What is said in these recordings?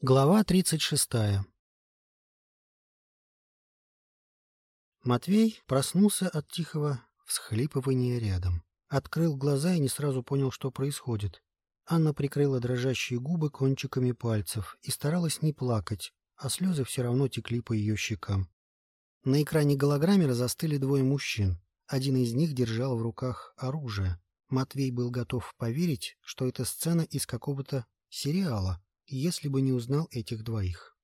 Глава 36 Матвей проснулся от тихого всхлипывания рядом. Открыл глаза и не сразу понял, что происходит. Анна прикрыла дрожащие губы кончиками пальцев и старалась не плакать, а слезы все равно текли по ее щекам. На экране голограммера застыли двое мужчин. Один из них держал в руках оружие. Матвей был готов поверить, что это сцена из какого-то сериала, если бы не узнал этих двоих.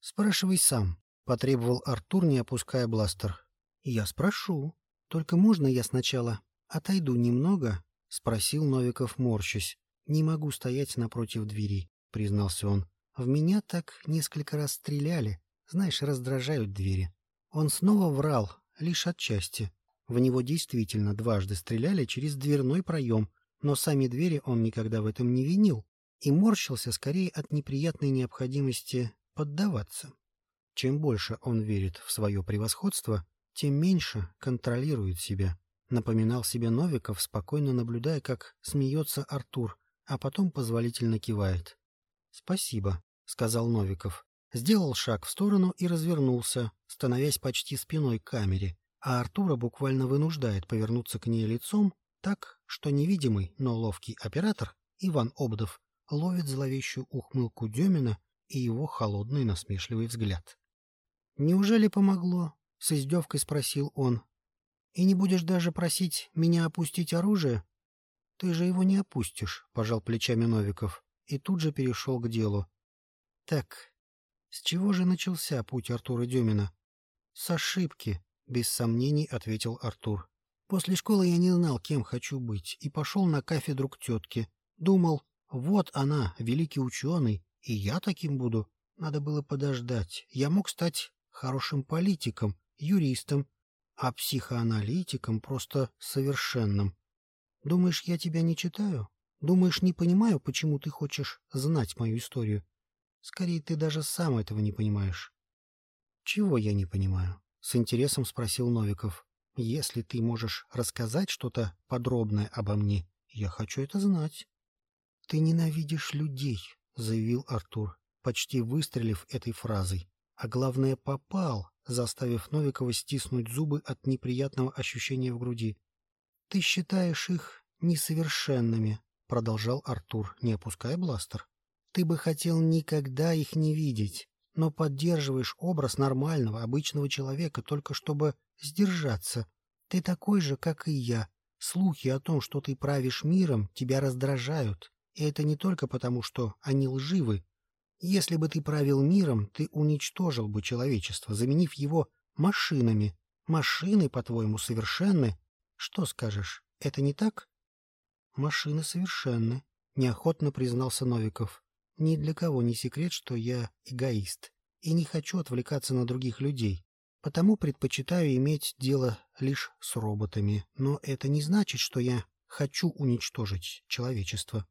«Спрашивай сам», — потребовал Артур, не опуская бластер. «Я спрошу. Только можно я сначала отойду немного?» — спросил Новиков, морщась. «Не могу стоять напротив двери», — признался он. «В меня так несколько раз стреляли. Знаешь, раздражают двери». Он снова врал, лишь отчасти. В него действительно дважды стреляли через дверной проем, но сами двери он никогда в этом не винил и морщился скорее от неприятной необходимости поддаваться. Чем больше он верит в свое превосходство, тем меньше контролирует себя. Напоминал себе Новиков, спокойно наблюдая, как смеется Артур, а потом позволительно кивает. «Спасибо», — сказал Новиков. Сделал шаг в сторону и развернулся, становясь почти спиной к камере, а Артура буквально вынуждает повернуться к ней лицом так, что невидимый, но ловкий оператор, Иван Обдов, ловит зловещую ухмылку Демина и его холодный насмешливый взгляд. «Неужели помогло?» — с издевкой спросил он. «И не будешь даже просить меня опустить оружие?» «Ты же его не опустишь», — пожал плечами Новиков и тут же перешел к делу. «Так, с чего же начался путь Артура Демина?» «С ошибки», — без сомнений ответил Артур. «После школы я не знал, кем хочу быть, и пошел на кафедру к тетке. Думал, вот она, великий ученый, и я таким буду. Надо было подождать. Я мог стать хорошим политиком, юристом, а психоаналитиком просто совершенным. Думаешь, я тебя не читаю? Думаешь, не понимаю, почему ты хочешь знать мою историю? Скорее, ты даже сам этого не понимаешь. — Чего я не понимаю? — с интересом спросил Новиков. — Если ты можешь рассказать что-то подробное обо мне, я хочу это знать. «Ты ненавидишь людей», — заявил Артур, почти выстрелив этой фразой. А главное, попал, заставив Новикова стиснуть зубы от неприятного ощущения в груди. «Ты считаешь их несовершенными», — продолжал Артур, не опуская бластер. «Ты бы хотел никогда их не видеть, но поддерживаешь образ нормального, обычного человека только чтобы сдержаться. Ты такой же, как и я. Слухи о том, что ты правишь миром, тебя раздражают. И это не только потому, что они лживы. Если бы ты правил миром, ты уничтожил бы человечество, заменив его машинами. Машины, по-твоему, совершенны? Что скажешь, это не так? Машины совершенны, неохотно признался Новиков. Ни для кого не секрет, что я эгоист и не хочу отвлекаться на других людей. Потому предпочитаю иметь дело лишь с роботами, но это не значит, что я хочу уничтожить человечество.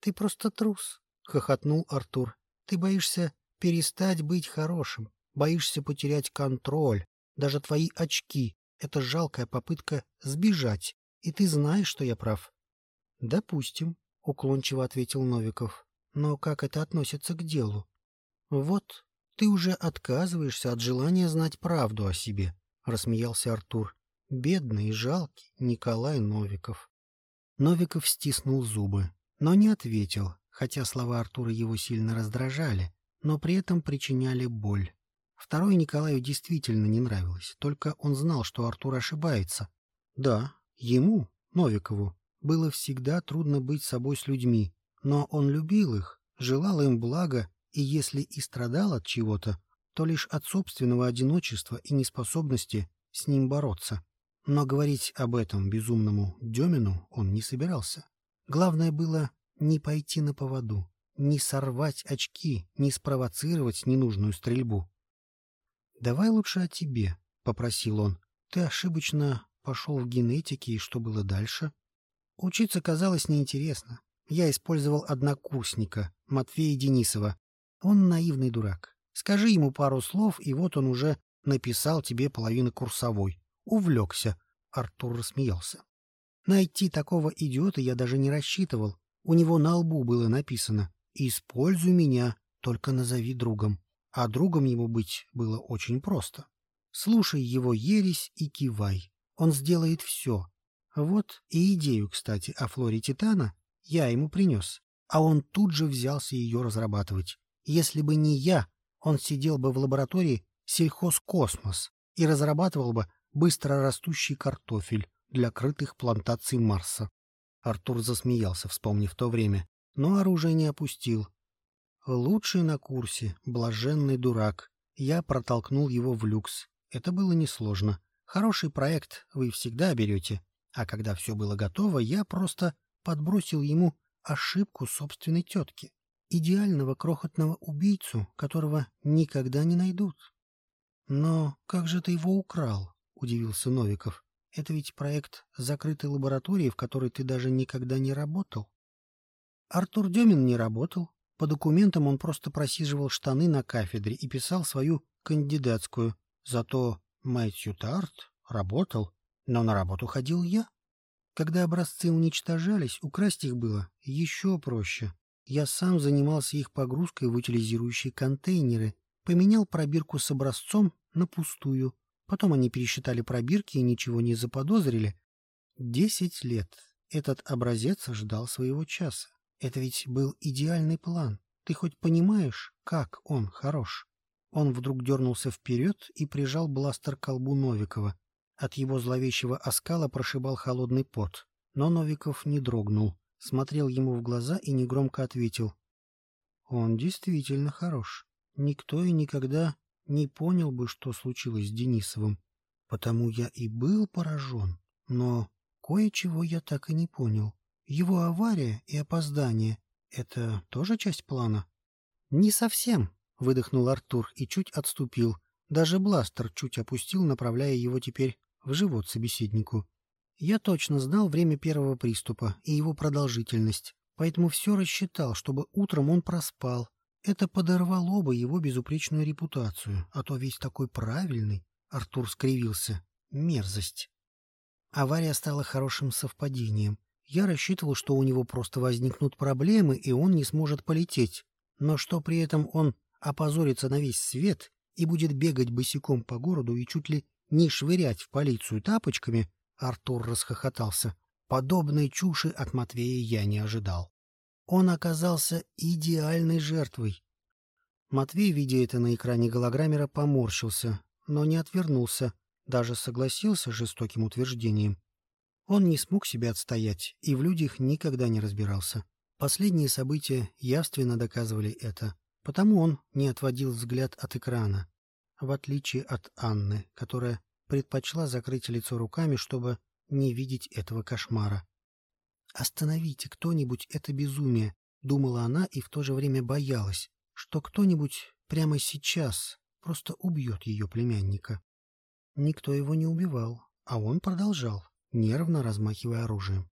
Ты просто трус, — хохотнул Артур. Ты боишься перестать быть хорошим, боишься потерять контроль, даже твои очки — это жалкая попытка сбежать, и ты знаешь, что я прав. — Допустим, — уклончиво ответил Новиков. — Но как это относится к делу? — Вот, ты уже отказываешься от желания знать правду о себе, — рассмеялся Артур. Бедный и жалкий Николай Новиков. Новиков стиснул зубы но не ответил, хотя слова Артура его сильно раздражали, но при этом причиняли боль. Второй Николаю действительно не нравилось, только он знал, что Артур ошибается. Да, ему, Новикову, было всегда трудно быть собой с людьми, но он любил их, желал им блага, и если и страдал от чего-то, то лишь от собственного одиночества и неспособности с ним бороться. Но говорить об этом безумному Демину он не собирался. Главное было не пойти на поводу, не сорвать очки, не спровоцировать ненужную стрельбу. — Давай лучше о тебе, — попросил он. — Ты ошибочно пошел в генетике, и что было дальше? Учиться казалось неинтересно. Я использовал однокурсника, Матвея Денисова. Он наивный дурак. Скажи ему пару слов, и вот он уже написал тебе половину курсовой. Увлекся. Артур рассмеялся. Найти такого идиота я даже не рассчитывал. У него на лбу было написано «Используй меня, только назови другом. А другом ему быть было очень просто. Слушай его ересь и кивай. Он сделает все. Вот и идею, кстати, о флоре Титана я ему принес. А он тут же взялся ее разрабатывать. Если бы не я, он сидел бы в лаборатории сельхозкосмос и разрабатывал бы быстро растущий картофель для крытых плантаций Марса. Артур засмеялся, вспомнив то время, но оружие не опустил. Лучший на курсе, блаженный дурак. Я протолкнул его в люкс. Это было несложно. Хороший проект вы всегда берете. А когда все было готово, я просто подбросил ему ошибку собственной тетки. Идеального крохотного убийцу, которого никогда не найдут. Но как же ты его украл? — удивился Новиков. Это ведь проект закрытой лаборатории, в которой ты даже никогда не работал. Артур Демин не работал. По документам он просто просиживал штаны на кафедре и писал свою кандидатскую. Зато Мэтью Тарт работал, но на работу ходил я. Когда образцы уничтожались, украсть их было еще проще. Я сам занимался их погрузкой в утилизирующие контейнеры, поменял пробирку с образцом на пустую, Потом они пересчитали пробирки и ничего не заподозрили. Десять лет этот образец ждал своего часа. Это ведь был идеальный план. Ты хоть понимаешь, как он хорош? Он вдруг дернулся вперед и прижал бластер к колбу Новикова. От его зловещего оскала прошибал холодный пот. Но Новиков не дрогнул, смотрел ему в глаза и негромко ответил. «Он действительно хорош. Никто и никогда не понял бы, что случилось с Денисовым. Потому я и был поражен. Но кое-чего я так и не понял. Его авария и опоздание — это тоже часть плана? — Не совсем, — выдохнул Артур и чуть отступил. Даже бластер чуть опустил, направляя его теперь в живот собеседнику. Я точно знал время первого приступа и его продолжительность, поэтому все рассчитал, чтобы утром он проспал, это подорвало бы его безупречную репутацию, а то весь такой правильный. Артур скривился. Мерзость. Авария стала хорошим совпадением. Я рассчитывал, что у него просто возникнут проблемы, и он не сможет полететь. Но что при этом он опозорится на весь свет и будет бегать босиком по городу и чуть ли не швырять в полицию тапочками, Артур расхохотался. Подобной чуши от Матвея я не ожидал. Он оказался идеальной жертвой. Матвей, видя это на экране голограммера, поморщился, но не отвернулся, даже согласился с жестоким утверждением. Он не смог себя отстоять и в людях никогда не разбирался. Последние события явственно доказывали это, потому он не отводил взгляд от экрана, в отличие от Анны, которая предпочла закрыть лицо руками, чтобы не видеть этого кошмара. «Остановите кто-нибудь это безумие», — думала она и в то же время боялась, что кто-нибудь прямо сейчас просто убьет ее племянника. Никто его не убивал, а он продолжал, нервно размахивая оружием.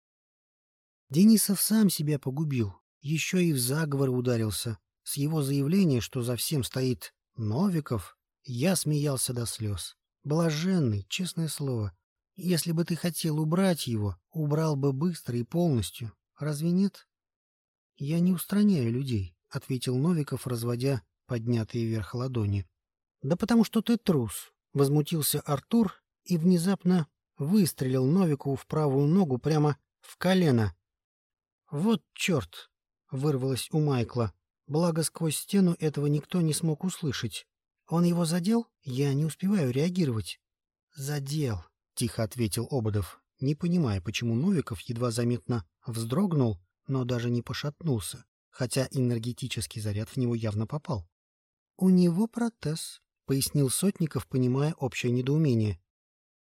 Денисов сам себя погубил, еще и в заговор ударился. С его заявления, что за всем стоит Новиков, я смеялся до слез. Блаженный, честное слово, если бы ты хотел убрать его, убрал бы быстро и полностью. Разве нет? — Я не устраняю людей, — ответил Новиков, разводя поднятые вверх ладони. — Да потому что ты трус, — возмутился Артур и внезапно выстрелил Новикову в правую ногу прямо в колено. — Вот черт! — вырвалось у Майкла. Благо, сквозь стену этого никто не смог услышать. Он его задел? Я не успеваю реагировать. — Задел, — тихо ответил Ободов, не понимая, почему Новиков едва заметно вздрогнул, но даже не пошатнулся, хотя энергетический заряд в него явно попал. — У него протез, — пояснил Сотников, понимая общее недоумение.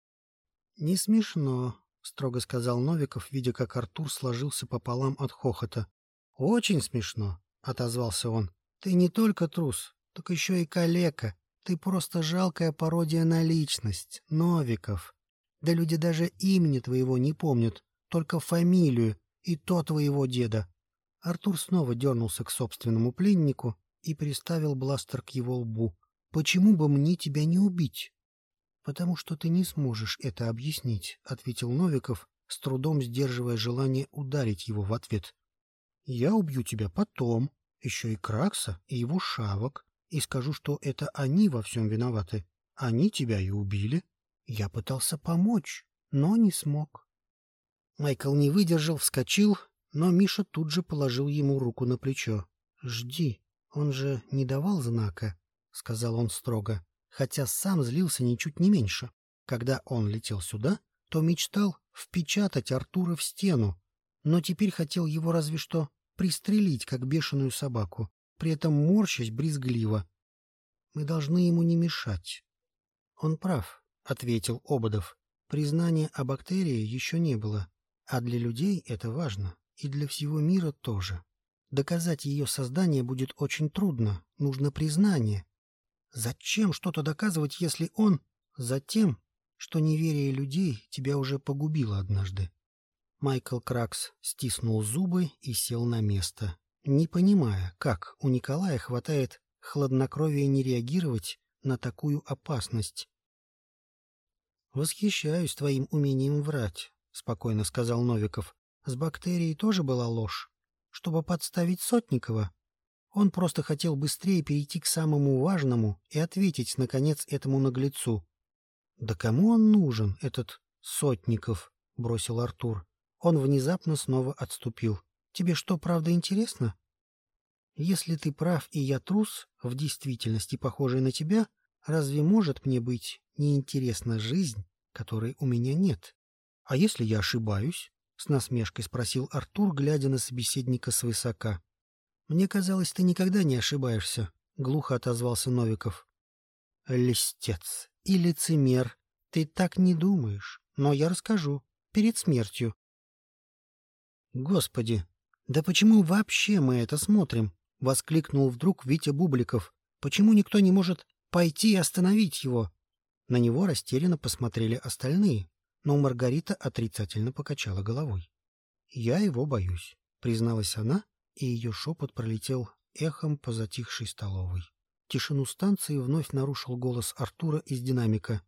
— Не смешно, — строго сказал Новиков, видя, как Артур сложился пополам от хохота. — Очень смешно, — отозвался он. — Ты не только трус, так еще и калека. Ты просто жалкая пародия на личность, Новиков. Да люди даже имени твоего не помнят, только фамилию, и то твоего деда. Артур снова дернулся к собственному пленнику и приставил бластер к его лбу. «Почему бы мне тебя не убить?» «Потому что ты не сможешь это объяснить», — ответил Новиков, с трудом сдерживая желание ударить его в ответ. «Я убью тебя потом», еще и Кракса, и его шавок, и скажу, что это они во всем виноваты. Они тебя и убили. Я пытался помочь, но не смог. Майкл не выдержал, вскочил, но Миша тут же положил ему руку на плечо. — Жди, он же не давал знака, — сказал он строго, хотя сам злился ничуть не меньше. Когда он летел сюда, то мечтал впечатать Артура в стену, но теперь хотел его разве что пристрелить, как бешеную собаку, при этом морщась брезгливо. Мы должны ему не мешать. — Он прав, — ответил Ободов. Признания о бактерии еще не было, а для людей это важно, и для всего мира тоже. Доказать ее создание будет очень трудно, нужно признание. Зачем что-то доказывать, если он... Затем, что неверие людей тебя уже погубило однажды. Майкл Кракс стиснул зубы и сел на место, не понимая, как у Николая хватает хладнокровия не реагировать на такую опасность. «Восхищаюсь твоим умением врать», — спокойно сказал Новиков. «С бактерией тоже была ложь, чтобы подставить Сотникова. Он просто хотел быстрее перейти к самому важному и ответить, наконец, этому наглецу. «Да кому он нужен, этот Сотников?» — бросил Артур. Он внезапно снова отступил. «Тебе что, правда интересно?» «Если ты прав, и я трус, в действительности похожий на тебя, разве может мне быть неинтересна жизнь, которой у меня нет? А если я ошибаюсь?» — с насмешкой спросил Артур, глядя на собеседника свысока. «Мне казалось, ты никогда не ошибаешься», — глухо отозвался Новиков. «Листец и лицемер. Ты так не думаешь, но я расскажу. Перед смертью». «Господи, да почему вообще мы это смотрим?» — воскликнул вдруг Витя Бубликов. «Почему никто не может пойти и остановить его?» На него растерянно посмотрели остальные, но Маргарита отрицательно покачала головой. «Я его боюсь», — призналась она, и ее шепот пролетел эхом по затихшей столовой. Тишину станции вновь нарушил голос Артура из динамика.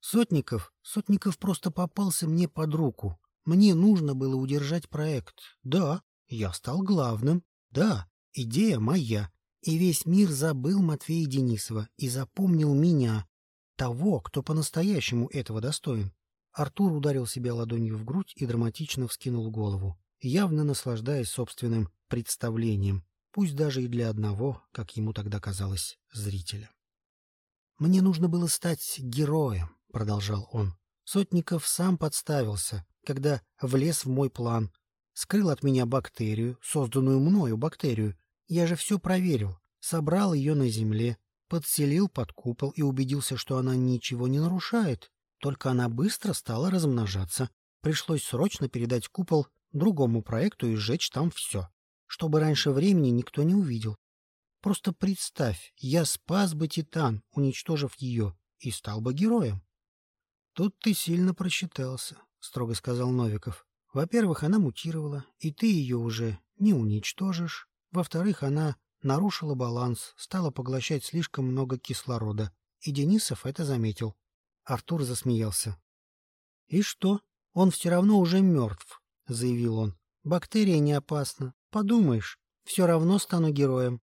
«Сотников, Сотников просто попался мне под руку. Мне нужно было удержать проект. Да, я стал главным. Да, идея моя. И весь мир забыл Матвея Денисова и запомнил меня, того, кто по-настоящему этого достоин. Артур ударил себя ладонью в грудь и драматично вскинул голову явно наслаждаясь собственным представлением, пусть даже и для одного, как ему тогда казалось, зрителя. «Мне нужно было стать героем», — продолжал он. Сотников сам подставился, когда влез в мой план, скрыл от меня бактерию, созданную мною бактерию. Я же все проверил, собрал ее на земле, подселил под купол и убедился, что она ничего не нарушает. Только она быстро стала размножаться. Пришлось срочно передать купол другому проекту и сжечь там все, чтобы раньше времени никто не увидел. Просто представь, я спас бы Титан, уничтожив ее, и стал бы героем. — Тут ты сильно просчитался, — строго сказал Новиков. — Во-первых, она мутировала, и ты ее уже не уничтожишь. Во-вторых, она нарушила баланс, стала поглощать слишком много кислорода, и Денисов это заметил. Артур засмеялся. — И что? Он все равно уже мертв, — заявил он. «Бактерия не опасна. Подумаешь, все равно стану героем».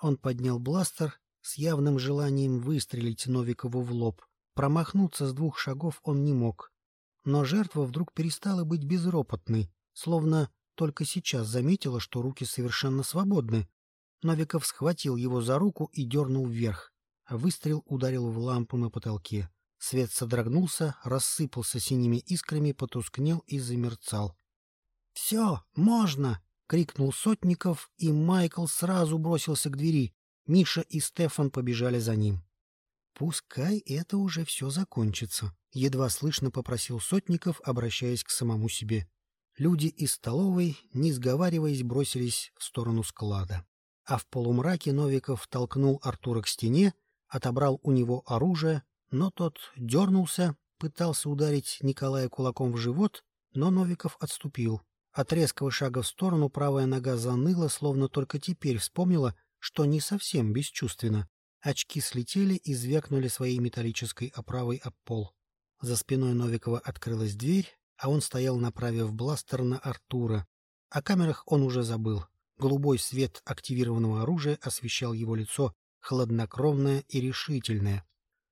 Он поднял бластер с явным желанием выстрелить Новикову в лоб. Промахнуться с двух шагов он не мог. Но жертва вдруг перестала быть безропотной, словно только сейчас заметила, что руки совершенно свободны. Новиков схватил его за руку и дернул вверх. Выстрел ударил в лампу на потолке. Свет содрогнулся, рассыпался синими искрами, потускнел и замерцал. «Все, можно!» — крикнул Сотников, и Майкл сразу бросился к двери. Миша и Стефан побежали за ним. «Пускай это уже все закончится», — едва слышно попросил Сотников, обращаясь к самому себе. Люди из столовой, не сговариваясь, бросились в сторону склада. А в полумраке Новиков толкнул Артура к стене, отобрал у него оружие, но тот дернулся, пытался ударить Николая кулаком в живот, но Новиков отступил. От резкого шага в сторону правая нога заныла, словно только теперь вспомнила, что не совсем бесчувственно. Очки слетели и звякнули своей металлической оправой об пол. За спиной Новикова открылась дверь, а он стоял, направив бластер на Артура. О камерах он уже забыл. Голубой свет активированного оружия освещал его лицо, хладнокровное и решительное.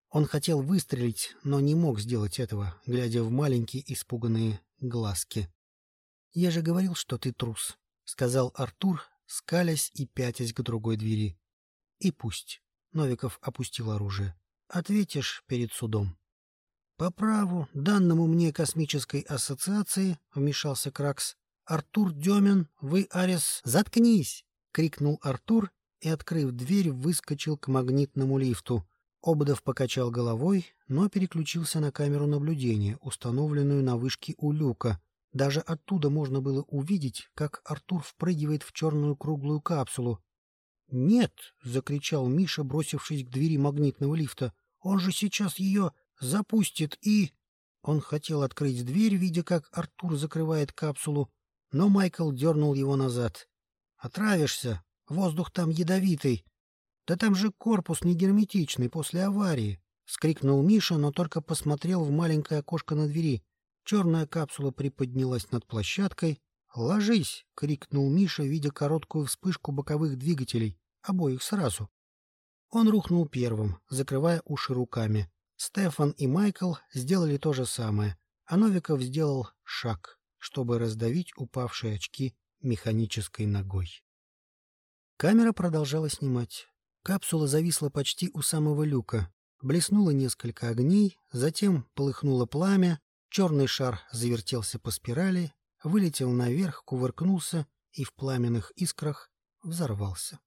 Он хотел выстрелить, но не мог сделать этого, глядя в маленькие испуганные глазки. — Я же говорил, что ты трус, — сказал Артур, скалясь и пятясь к другой двери. — И пусть. Новиков опустил оружие. — Ответишь перед судом. — По праву, данному мне космической ассоциации, — вмешался Кракс, — Артур Демин, вы, Арес... — Заткнись! — крикнул Артур и, открыв дверь, выскочил к магнитному лифту. Ободов покачал головой, но переключился на камеру наблюдения, установленную на вышке у люка. Даже оттуда можно было увидеть, как Артур впрыгивает в черную круглую капсулу. «Нет!» — закричал Миша, бросившись к двери магнитного лифта. «Он же сейчас ее запустит и...» Он хотел открыть дверь, видя, как Артур закрывает капсулу, но Майкл дернул его назад. «Отравишься! Воздух там ядовитый!» «Да там же корпус не герметичный после аварии!» — скрикнул Миша, но только посмотрел в маленькое окошко на двери. Черная капсула приподнялась над площадкой. «Ложись!» — крикнул Миша, видя короткую вспышку боковых двигателей, обоих сразу. Он рухнул первым, закрывая уши руками. Стефан и Майкл сделали то же самое, а Новиков сделал шаг, чтобы раздавить упавшие очки механической ногой. Камера продолжала снимать. Капсула зависла почти у самого люка. Блеснуло несколько огней, затем полыхнуло пламя, черный шар завертелся по спирали, вылетел наверх, кувыркнулся и в пламенных искрах взорвался.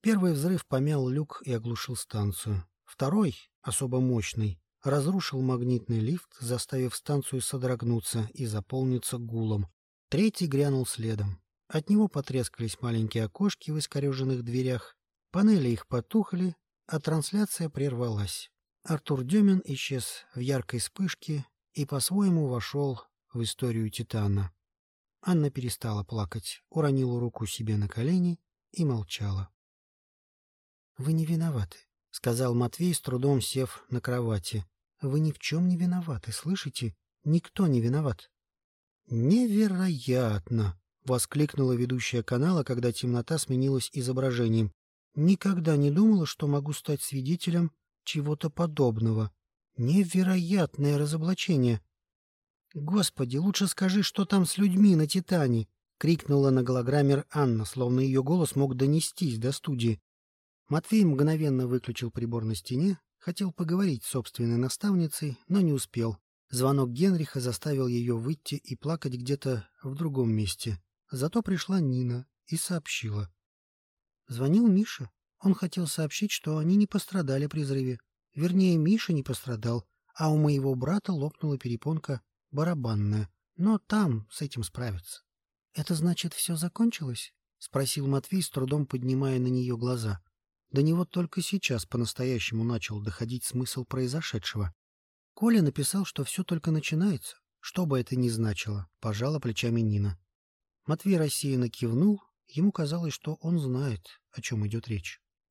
Первый взрыв помял люк и оглушил станцию. Второй, особо мощный, разрушил магнитный лифт, заставив станцию содрогнуться и заполниться гулом. Третий грянул следом. От него потрескались маленькие окошки в искореженных дверях, Панели их потухли, а трансляция прервалась. Артур Демин исчез в яркой вспышке и по-своему вошел в историю Титана. Анна перестала плакать, уронила руку себе на колени и молчала. — Вы не виноваты, — сказал Матвей, с трудом сев на кровати. — Вы ни в чем не виноваты, слышите? Никто не виноват. — Невероятно! — воскликнула ведущая канала, когда темнота сменилась изображением. Никогда не думала, что могу стать свидетелем чего-то подобного. Невероятное разоблачение. «Господи, лучше скажи, что там с людьми на Титане!» — крикнула на голограммер Анна, словно ее голос мог донестись до студии. Матвей мгновенно выключил прибор на стене, хотел поговорить с собственной наставницей, но не успел. Звонок Генриха заставил ее выйти и плакать где-то в другом месте. Зато пришла Нина и сообщила. Звонил Миша. Он хотел сообщить, что они не пострадали при взрыве. Вернее, Миша не пострадал, а у моего брата лопнула перепонка барабанная. Но там с этим справятся. — Это значит, все закончилось? — спросил Матвей, с трудом поднимая на нее глаза. До него только сейчас по-настоящему начал доходить смысл произошедшего. Коля написал, что все только начинается. Что бы это ни значило, пожала плечами Нина. Матвей рассеянно кивнул, Ему казалось, что он знает, о чем идет речь.